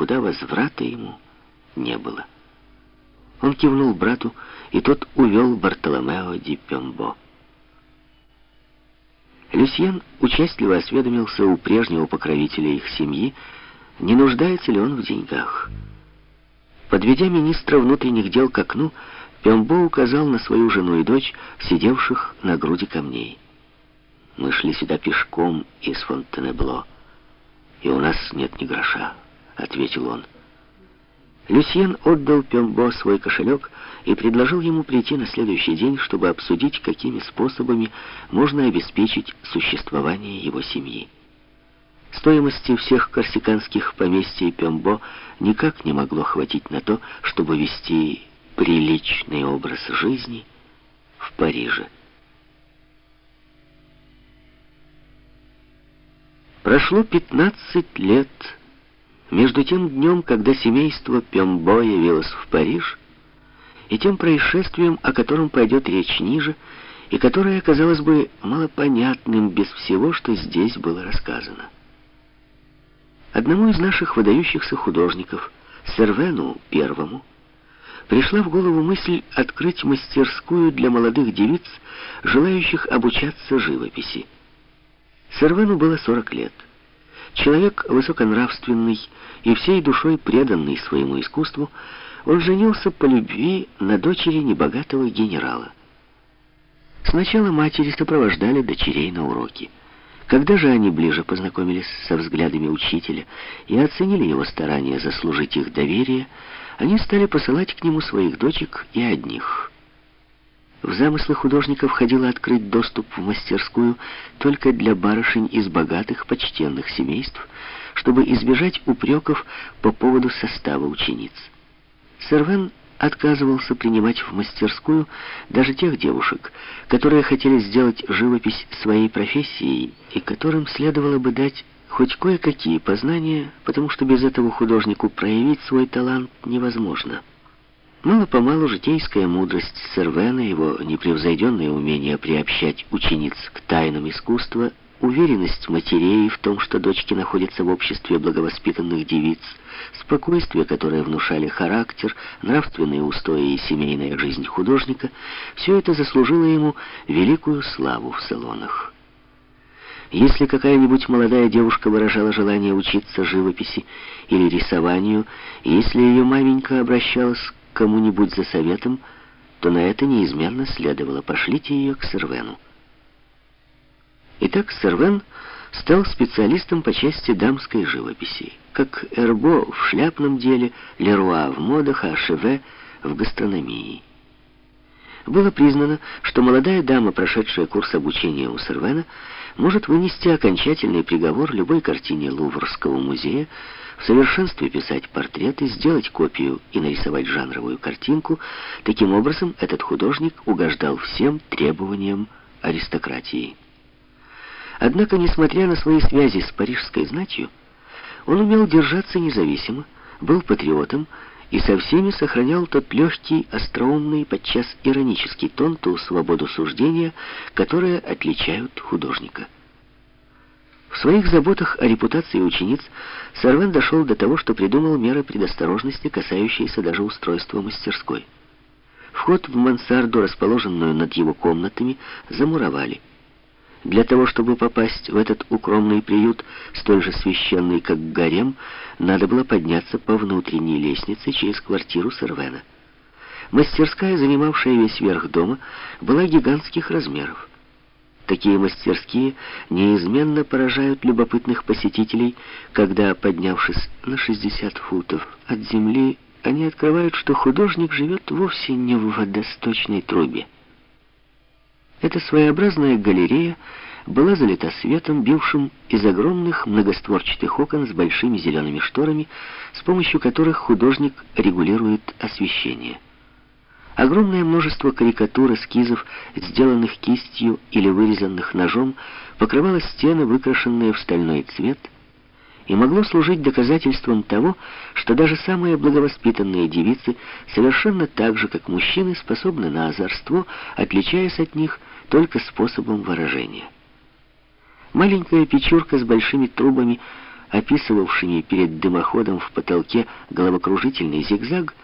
куда возврата ему не было. Он кивнул брату, и тот увел Бартоломео ди Пембо. Люсьен участливо осведомился у прежнего покровителя их семьи, не нуждается ли он в деньгах. Подведя министра внутренних дел к окну, Пембо указал на свою жену и дочь, сидевших на груди камней. «Мы шли сюда пешком из Фонтенебло, и у нас нет ни гроша», — ответил он. Люсьен отдал Пембо свой кошелек и предложил ему прийти на следующий день, чтобы обсудить, какими способами можно обеспечить существование его семьи. Стоимости всех корсиканских поместий Пембо никак не могло хватить на то, чтобы вести приличный образ жизни в Париже. Прошло 15 лет между тем днем, когда семейство Пембо явилось в Париж, и тем происшествием, о котором пойдет речь ниже, и которое оказалось бы малопонятным без всего, что здесь было рассказано. Одному из наших выдающихся художников, Сервену Первому, пришла в голову мысль открыть мастерскую для молодых девиц, желающих обучаться живописи. Сервену было 40 лет. Человек высоконравственный и всей душой преданный своему искусству, он женился по любви на дочери небогатого генерала. Сначала матери сопровождали дочерей на уроки. Когда же они ближе познакомились со взглядами учителя и оценили его старания заслужить их доверие, они стали посылать к нему своих дочек и одних. В замыслы художника входило открыть доступ в мастерскую только для барышень из богатых, почтенных семейств, чтобы избежать упреков по поводу состава учениц. Сервен отказывался принимать в мастерскую даже тех девушек, которые хотели сделать живопись своей профессией и которым следовало бы дать хоть кое-какие познания, потому что без этого художнику проявить свой талант невозможно. Мало-помалу житейская мудрость Сервена, его непревзойденное умение приобщать учениц к тайнам искусства уверенность матерей в том, что дочки находятся в обществе благовоспитанных девиц, спокойствие, которое внушали характер, нравственные устои и семейная жизнь художника, все это заслужило ему великую славу в салонах. Если какая-нибудь молодая девушка выражала желание учиться живописи или рисованию, если ее маменька обращалась кому-нибудь за советом, то на это неизменно следовало «пошлите ее к Сервену». Итак, Сервен стал специалистом по части дамской живописи, как Эрбо в шляпном деле, Леруа в модах, а Шеве в гастрономии. Было признано, что молодая дама, прошедшая курс обучения у Сервена, может вынести окончательный приговор любой картине Луврского музея, в совершенстве писать портреты, сделать копию и нарисовать жанровую картинку. Таким образом, этот художник угождал всем требованиям аристократии. Однако, несмотря на свои связи с парижской знатью, он умел держаться независимо, был патриотом и со всеми сохранял тот легкий, остроумный, подчас иронический тон, ту свободу суждения, которые отличают художника. В своих заботах о репутации учениц Сарвен дошел до того, что придумал меры предосторожности, касающиеся даже устройства мастерской. Вход в мансарду, расположенную над его комнатами, замуровали. Для того, чтобы попасть в этот укромный приют, столь же священный, как гарем, надо было подняться по внутренней лестнице через квартиру Сервена. Мастерская, занимавшая весь верх дома, была гигантских размеров. Такие мастерские неизменно поражают любопытных посетителей, когда, поднявшись на 60 футов от земли, они открывают, что художник живет вовсе не в водосточной трубе. Эта своеобразная галерея была залита светом, бившим из огромных многостворчатых окон с большими зелеными шторами, с помощью которых художник регулирует освещение. Огромное множество карикатур, эскизов, сделанных кистью или вырезанных ножом, покрывало стены, выкрашенные в стальной цвет, и могло служить доказательством того, что даже самые благовоспитанные девицы совершенно так же, как мужчины, способны на озорство, отличаясь от них только способом выражения. Маленькая печурка с большими трубами описывавшими перед дымоходом в потолке головокружительный зигзаг,